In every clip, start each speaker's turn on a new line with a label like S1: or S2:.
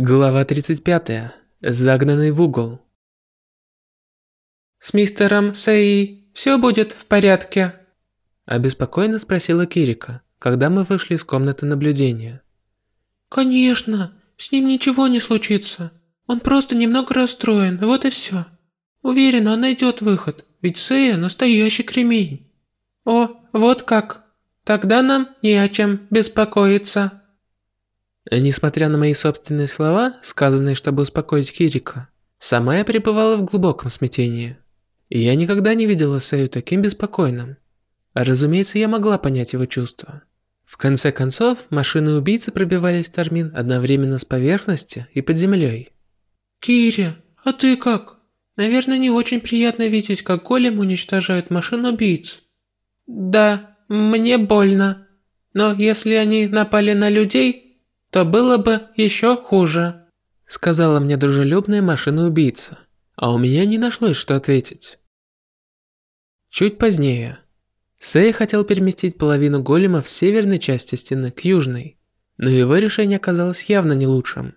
S1: Глава 35. Загнанный в угол.
S2: «С мистером Сэй все будет в порядке?»
S1: Обеспокоенно спросила Кирика, когда мы вышли из комнаты наблюдения.
S2: «Конечно, с ним ничего не случится. Он просто немного расстроен, вот и все. Уверен, он найдет выход, ведь Сэя настоящий кремень». «О, вот как. Тогда нам не о чем беспокоиться».
S1: Несмотря на мои собственные слова, сказанные, чтобы успокоить Кирика, сама я пребывала в глубоком смятении. И я никогда не видела Сэю таким беспокойным. Разумеется, я могла понять его чувства. В конце концов, машины убийцы пробивались в Тармин одновременно с поверхности и под землей.
S2: «Кири, а ты как? Наверное, не очень приятно видеть, как голем уничтожает машин убийц». «Да, мне больно. Но если они напали на людей, то было бы еще хуже»,
S1: сказала мне дружелюбная машина-убийца, а у меня не нашлось, что ответить. Чуть позднее. Сэй хотел переместить половину голема в северной части стены к южной, но его решение оказалось явно не лучшим.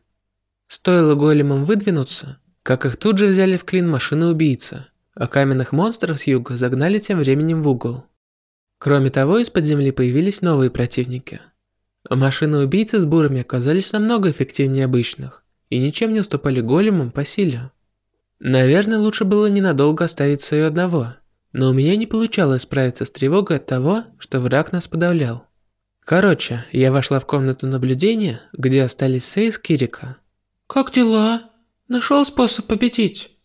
S1: Стоило големам выдвинуться, как их тут же взяли в клин машины-убийца, а каменных монстров с юга загнали тем временем в угол. Кроме того, из-под земли появились новые противники – Машины-убийцы с бурами оказались намного эффективнее обычных и ничем не уступали големам по силе. Наверное, лучше было ненадолго оставить Сою одного, но у меня не получалось справиться с тревогой от того, что враг нас подавлял. Короче, я вошла в комнату наблюдения, где остались Сэй и Кирика.
S2: «Как дела? Нашел способ победить?»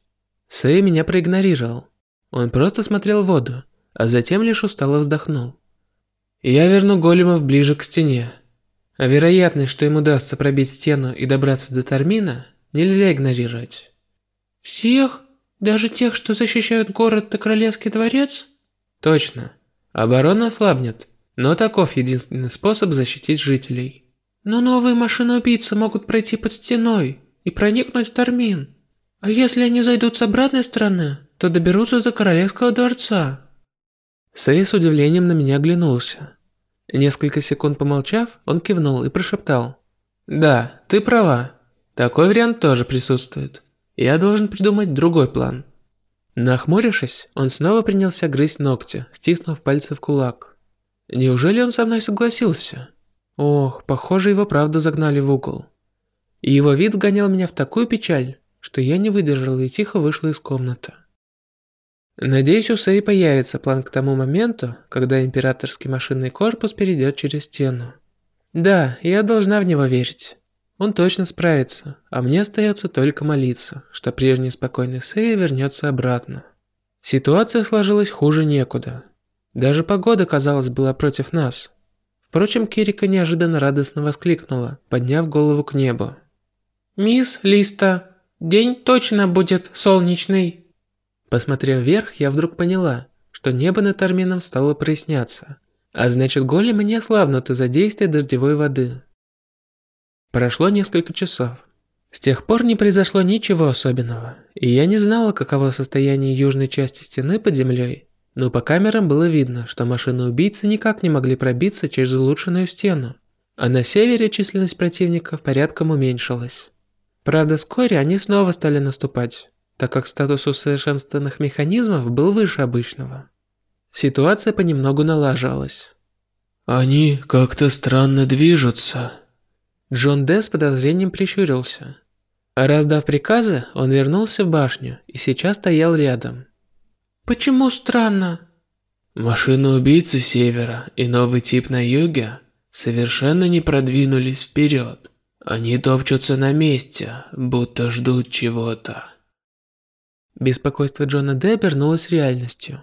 S1: Сэй меня проигнорировал. Он просто смотрел в воду, а затем лишь устало вздохнул. «Я верну големов ближе к стене. А вероятность, что им удастся пробить стену и добраться до Тармина, нельзя игнорировать.
S2: Всех? Даже тех, что защищают город и королевский дворец?
S1: Точно. Оборона ослабнет, но таков единственный способ защитить жителей.
S2: Но новые машины-убийцы могут пройти под стеной и проникнуть в Тармин. А если они зайдут с обратной стороны, то доберутся до королевского дворца.
S1: Сэй с удивлением на меня оглянулся. Несколько секунд помолчав, он кивнул и прошептал. «Да, ты права. Такой вариант тоже присутствует. Я должен придумать другой план». Нахмурившись, он снова принялся грызть ногти, стиснув пальцы в кулак. Неужели он со мной согласился? Ох, похоже, его правда загнали в угол. И его вид вгонял меня в такую печаль, что я не выдержала и тихо вышла из комнаты. Надеюсь, у Сэй появится план к тому моменту, когда императорский машинный корпус перейдет через стену. Да, я должна в него верить. Он точно справится, а мне остается только молиться, что прежний спокойный Сэй вернется обратно. Ситуация сложилась хуже некуда. Даже погода, казалось, была против нас. Впрочем, Кирика неожиданно радостно воскликнула, подняв голову к небу.
S2: «Мисс Листа, день точно будет солнечный!»
S1: Посмотрев вверх, я вдруг поняла, что небо над Армином стало проясняться, а значит големы не ослабнут из-за действия дождевой воды. Прошло несколько часов. С тех пор не произошло ничего особенного, и я не знала, каково состояние южной части стены под землей, но по камерам было видно, что машины-убийцы никак не могли пробиться через улучшенную стену, а на севере численность противников порядком уменьшилась. Правда, вскоре они снова стали наступать, так как статус усовершенствованных механизмов был выше обычного. Ситуация понемногу налаживалась.
S3: «Они как-то странно движутся».
S1: Джон Д с подозрением прищурился. Раздав приказы, он вернулся в башню и сейчас стоял рядом.
S2: «Почему странно?»
S3: Машины-убийцы севера и новый тип на юге совершенно не продвинулись вперед. Они топчутся на месте, будто ждут чего-то.
S1: Беспокойство Джона Д обернулось реальностью.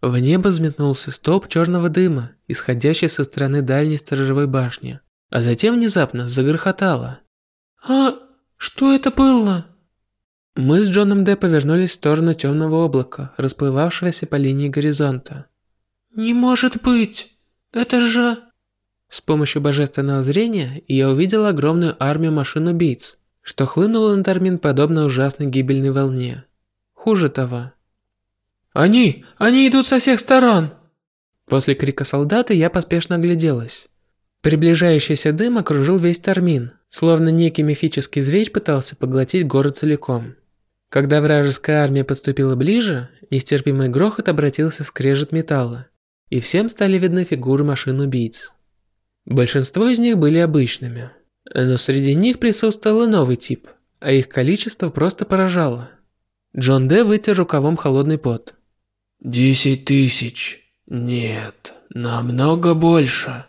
S1: В небо взметнулся столб черного дыма, исходящий со стороны дальней сторожевой башни, а затем внезапно загрохотало.
S2: «А что это было?»
S1: Мы с Джоном Д повернулись в сторону темного облака, расплывавшегося по линии горизонта.
S2: «Не может быть! Это же...»
S1: С помощью божественного зрения я увидел огромную армию машин-убийц, что хлынуло на Тармин подобно ужасной гибельной волне. Хуже того.
S2: «Они! Они идут со всех сторон!»
S1: После крика солдата я поспешно огляделась. Приближающийся дым окружил весь Тармин, Словно некий мифический зверь пытался поглотить город целиком. Когда вражеская армия подступила ближе, нестерпимый грохот обратился в скрежет металла, и всем стали видны фигуры машин-убийц. Большинство из них были обычными, но среди них присутствовал новый тип, а их количество просто поражало. Джон Д. вытер рукавом холодный пот.
S3: «Десять тысяч. Нет, намного больше.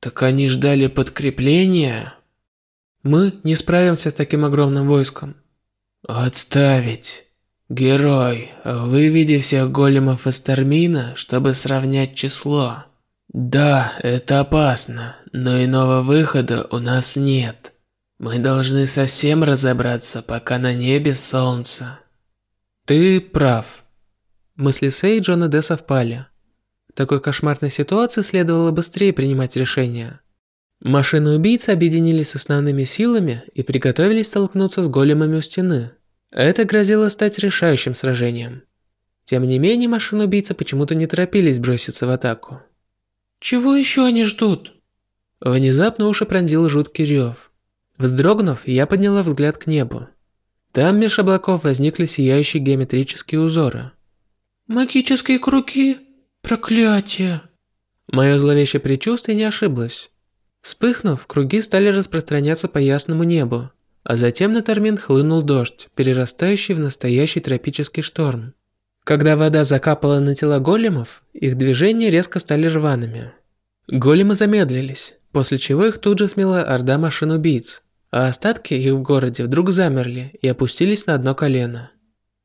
S3: Так они ждали подкрепления?»
S1: «Мы не справимся с таким огромным войском».
S3: «Отставить. Герой, выведи всех големов из Термина, чтобы сравнять число». «Да, это опасно, но иного выхода у нас нет. Мы должны совсем разобраться, пока на небе солнце».
S1: «Ты прав». Мысли Сэй и Д совпали. В такой кошмарной ситуации следовало быстрее принимать решения. Машины-убийцы объединились с основными силами и приготовились столкнуться с големами у стены. Это грозило стать решающим сражением. Тем не менее, машины-убийцы почему-то не торопились броситься в атаку.
S2: Чего еще они ждут?
S1: Внезапно уши пронзил жуткий рев. Вздрогнув, я подняла взгляд к небу. Там меж облаков возникли сияющие геометрические узоры.
S2: Магические круги? Проклятие!
S1: Мое зловещее предчувствие не ошиблось. Вспыхнув, круги стали распространяться по ясному небу, а затем на Тормин хлынул дождь, перерастающий в настоящий тропический шторм. Когда вода закапала на тела големов, их движения резко стали рваными. Големы замедлились, после чего их тут же смела орда машин-убийц, а остатки их в городе вдруг замерли и опустились на одно колено.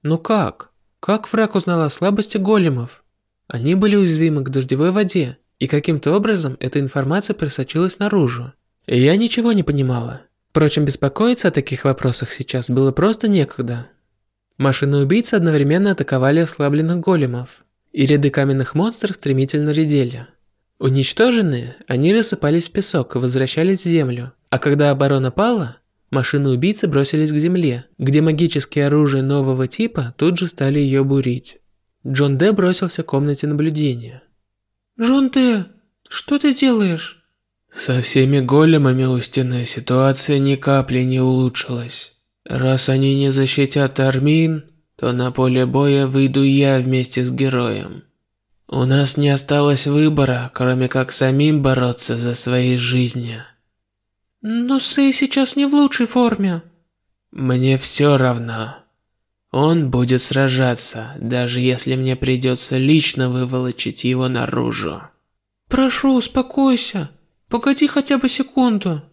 S1: Ну как? Как враг узнал о слабости големов? Они были уязвимы к дождевой воде, и каким-то образом эта информация просочилась наружу. И я ничего не понимала. Впрочем, беспокоиться о таких вопросах сейчас было просто некогда. Машины-убийцы одновременно атаковали ослабленных големов, и ряды каменных монстров стремительно редели. Уничтоженные, они рассыпались в песок и возвращались в землю, а когда оборона пала, машины-убийцы бросились к земле, где магические оружия нового типа тут же стали ее бурить. Джон Д бросился в комнате наблюдения.
S2: «Джон Д, что ты делаешь?»
S3: Со всеми големами у стены ситуация ни капли не улучшилась. Раз они не защитят Армин, то на поле боя выйду я вместе с героем. У нас не осталось выбора, кроме как самим бороться за свои жизни.
S2: Но Сэй сейчас не в лучшей форме.
S3: Мне все равно. Он будет сражаться, даже если мне придется лично выволочить его наружу.
S2: Прошу, успокойся. Погоди хотя бы секунду.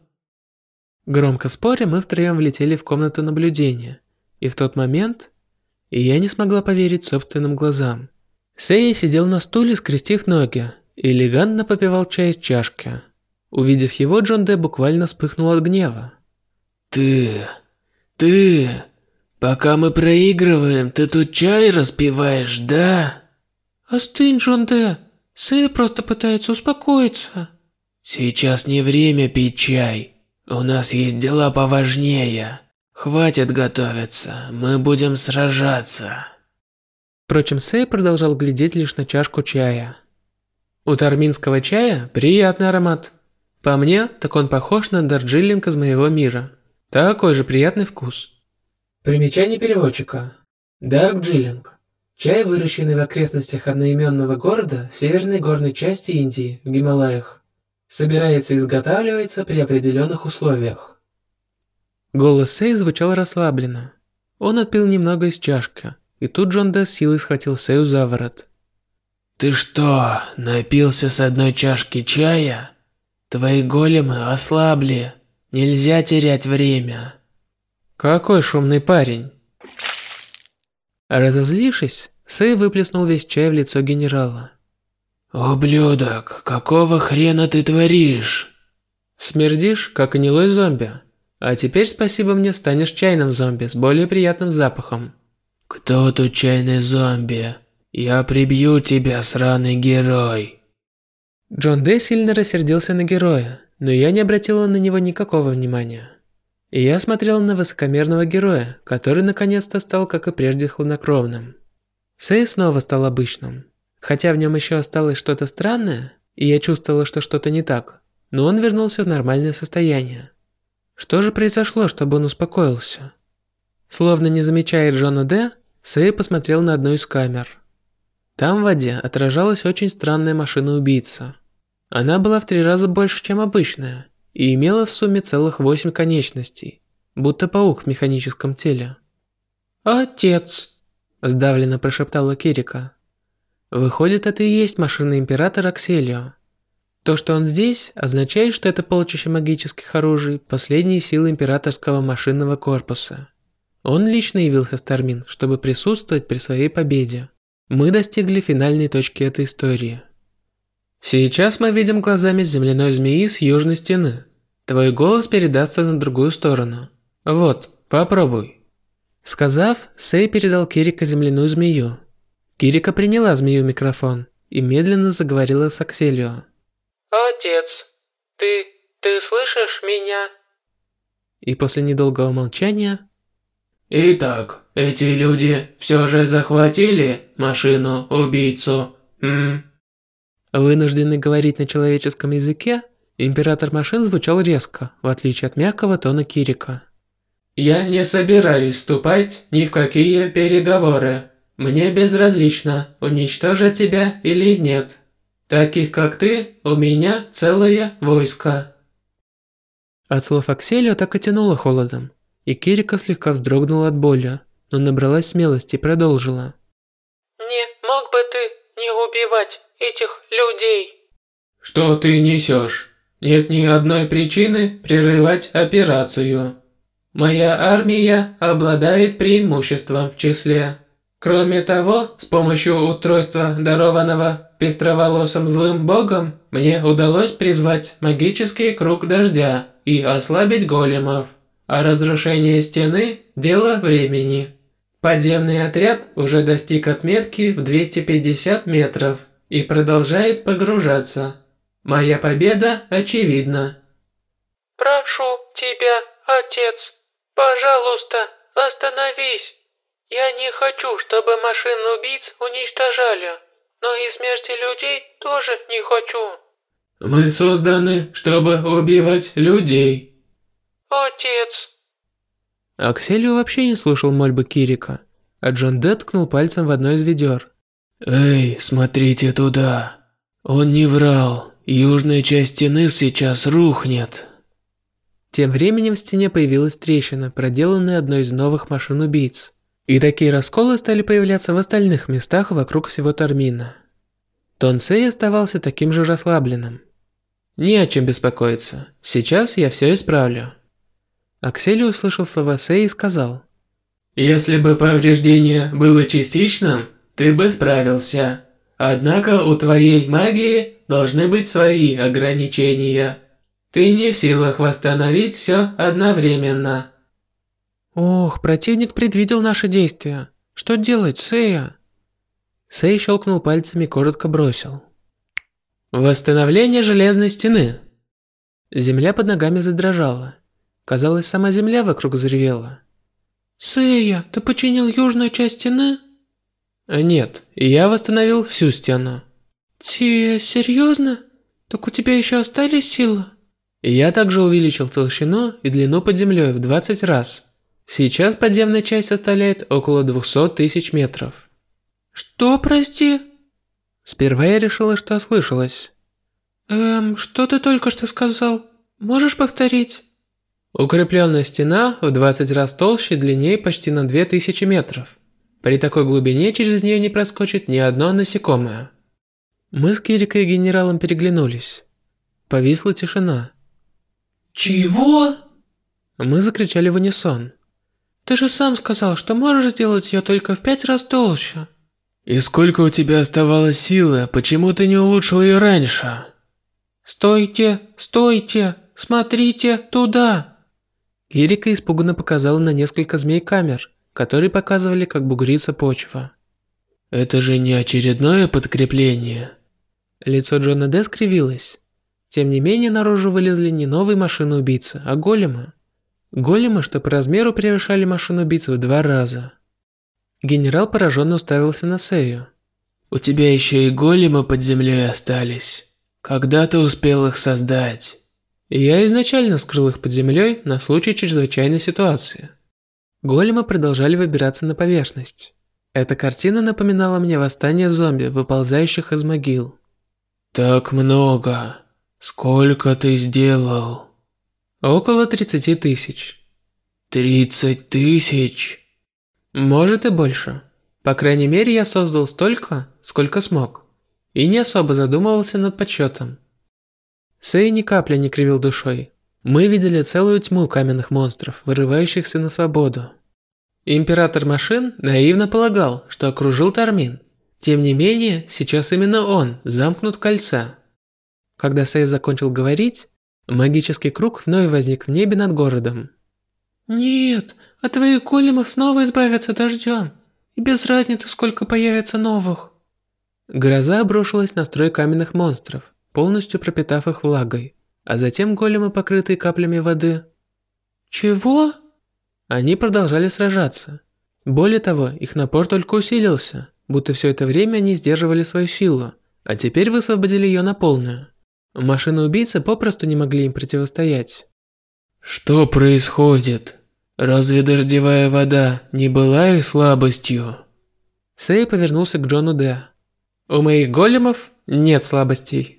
S1: Громко споря, мы втроем влетели в комнату наблюдения. И в тот момент... Я не смогла поверить собственным глазам. Сэй сидел на стуле, скрестив ноги, и элегантно попивал чай из чашки. Увидев его, Джон Д буквально вспыхнул от гнева.
S3: «Ты... ты... пока мы проигрываем, ты тут чай распиваешь, да?»
S2: «Остынь, Джон Д. Сэй просто пытается успокоиться».
S3: «Сейчас не время пить чай. У нас есть дела поважнее. Хватит готовиться, мы будем сражаться».
S1: Впрочем, Сэй продолжал глядеть лишь на чашку чая. У тарминского чая приятный аромат. По мне, так он похож на дарджилинг из моего мира. Такой же приятный вкус. Примечание переводчика. Дарджилинг. Чай, выращенный в окрестностях одноименного города в северной горной части Индии, в Гималаях. Собирается и изготавливается при определенных условиях. Голос Сэй звучал расслабленно. Он отпил немного из чашки. И тут Джон Дэ силой схватил Сэю за ворот.
S3: «Ты что, напился с одной чашки чая? Твои големы ослабли. Нельзя терять время».
S1: «Какой шумный парень!» Разозлившись, Сэй выплеснул весь чай в лицо генерала.
S3: «Ублюдок, какого хрена ты творишь?»
S1: «Смердишь, как гнилой зомби. А теперь спасибо мне станешь чайным зомби с более приятным запахом».
S3: «Кто тут чайный зомби? Я прибью тебя, сраный герой!»
S1: Джон Дэ сильно рассердился на героя, но я не обратила на него никакого внимания. И я смотрел на высокомерного героя, который наконец-то стал, как и прежде, хладнокровным. Сэй снова стал обычным. Хотя в нем еще осталось что-то странное, и я чувствовала, что что-то не так, но он вернулся в нормальное состояние. Что же произошло, чтобы он успокоился? Словно не замечая Джона Д, Сэй посмотрел на одну из камер. Там в воде отражалась очень странная машина-убийца. Она была в три раза больше, чем обычная, и имела в сумме целых восемь конечностей, будто паук в механическом теле.
S2: «Отец!»
S1: – сдавленно прошептала Кирика. Выходит, это и есть машина Императора Акселио. То, что он здесь, означает, что это полчища магических оружий, последние силы Императорского машинного корпуса. Он лично явился в Тармин, чтобы присутствовать при своей победе. Мы достигли финальной точки этой истории. Сейчас мы видим глазами земляной змеи с южной стены. Твой голос передастся на другую сторону. Вот, попробуй. Сказав, Сэй передал Кирика земляную змею. Кирика приняла змею микрофон и медленно заговорила с Акселио.
S2: «Отец, ты... ты слышишь меня?»
S1: И после недолгого молчания
S3: Итак, эти люди все же захватили машину-убийцу, м?
S1: Вынужденный говорить на человеческом языке, император машин звучал резко, в отличие от мягкого тона Кирика.
S3: «Я не собираюсь вступать ни в какие переговоры. Мне безразлично, уничтожить тебя или нет. Таких как ты, у меня целое войско».
S1: От слов Акселио так и тянуло холодом и Кирика слегка вздрогнула от боли, но набралась смелости и продолжила.
S2: «Не мог бы ты не убивать этих людей?»
S3: «Что ты несешь? Нет ни одной причины прерывать операцию. Моя армия обладает преимуществом в числе. Кроме того, с помощью устройства, дарованного пестроволосым злым богом, мне удалось призвать магический круг дождя и ослабить големов а разрушение стены – дело времени. Подземный отряд уже достиг отметки в 250 метров и продолжает погружаться. Моя победа очевидна.
S2: «Прошу тебя, отец, пожалуйста, остановись. Я не хочу, чтобы машин убийц уничтожали, но и смерти людей тоже не хочу».
S3: «Мы созданы, чтобы убивать людей».
S2: «Отец!»
S1: Акселио вообще не слушал мольбы Кирика, а Джон Д ткнул пальцем в одно из ведер.
S3: «Эй, смотрите туда! Он не врал, южная часть стены сейчас рухнет!»
S1: Тем временем в стене появилась трещина, проделанная одной из новых машин-убийц. И такие расколы стали появляться в остальных местах вокруг всего Тармина. Тон Сэй оставался таким же расслабленным. «Не о чем беспокоиться. Сейчас я все исправлю». Аксель услышал слова Сэй и сказал.
S3: «Если бы повреждение было частичным, ты бы справился. Однако у твоей магии должны быть свои ограничения. Ты не в силах восстановить все одновременно».
S1: «Ох, противник предвидел наши действия. Что делать, Сэя?» Сэй щелкнул пальцами и коротко бросил. «Восстановление железной стены». Земля под ногами задрожала. Казалось, сама земля вокруг взревела.
S2: «Сэя, ты починил южную часть стены?»
S1: «Нет, я восстановил всю стену».
S2: «Ты серьезно? Так у тебя еще остались силы?»
S1: Я также увеличил толщину и длину под землей в 20 раз. Сейчас подземная часть составляет около 200 тысяч метров.
S2: «Что, прости?»
S1: Сперва я решила, что ослышалась.
S2: «Эм, что ты только что сказал? Можешь повторить?»
S1: Укрепленная стена в 20 раз толще и длиннее почти на 2000 метров. При такой глубине через нее не проскочит ни одно насекомое. Мы с Кирикой и генералом переглянулись. Повисла тишина.
S2: «Чего?»
S1: Мы закричали в унисон.
S2: «Ты же сам сказал, что можешь сделать ее только в пять раз толще».
S3: «И сколько у тебя оставалось силы? Почему ты не улучшил ее раньше?»
S2: «Стойте, стойте, смотрите туда!»
S1: Ирика испуганно показала на несколько змей-камер, которые показывали, как бугрится почва.
S3: «Это же не очередное подкрепление?»
S1: Лицо Джона Д скривилось. Тем не менее, наружу вылезли не новые машины-убийцы, а големы. Големы, что по размеру превышали машину-убийцы в два раза. Генерал пораженно уставился на Сею.
S3: «У тебя еще и големы под землей остались. Когда ты успел их создать?»
S1: Я изначально скрыл их под землей на случай чрезвычайной ситуации. Големы продолжали выбираться на поверхность. Эта картина напоминала мне восстание зомби, выползающих из могил.
S3: Так много. Сколько ты сделал?
S1: Около 30 тысяч.
S3: 30 тысяч?
S1: Может и больше. По крайней мере, я создал столько, сколько смог. И не особо задумывался над подсчетом. Сэй ни капли не кривил душой. Мы видели целую тьму каменных монстров, вырывающихся на свободу. Император машин наивно полагал, что окружил Тармин. Тем не менее, сейчас именно он замкнут кольца. Когда Сэй закончил говорить, магический круг вновь возник в небе над городом.
S2: «Нет, от твоих големов снова избавятся дождем. И без разницы, сколько появится новых».
S1: Гроза обрушилась на строй каменных монстров, полностью пропитав их влагой, а затем големы, покрытые каплями воды.
S2: «Чего?»
S1: Они продолжали сражаться. Более того, их напор только усилился, будто все это время они сдерживали свою силу, а теперь высвободили ее на полную. Машины-убийцы попросту не могли им противостоять.
S3: Что происходит? Разве дождевая вода не была их слабостью?
S1: Сэй повернулся к Джону Д. У моих големов нет слабостей.